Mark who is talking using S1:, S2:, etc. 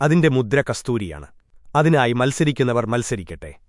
S1: അതിന്റെ മുദ്ര കസ്തൂരിയാണ്. അതിനായി മത്സരിക്കുന്നവർ മത്സരിക്കട്ടെ.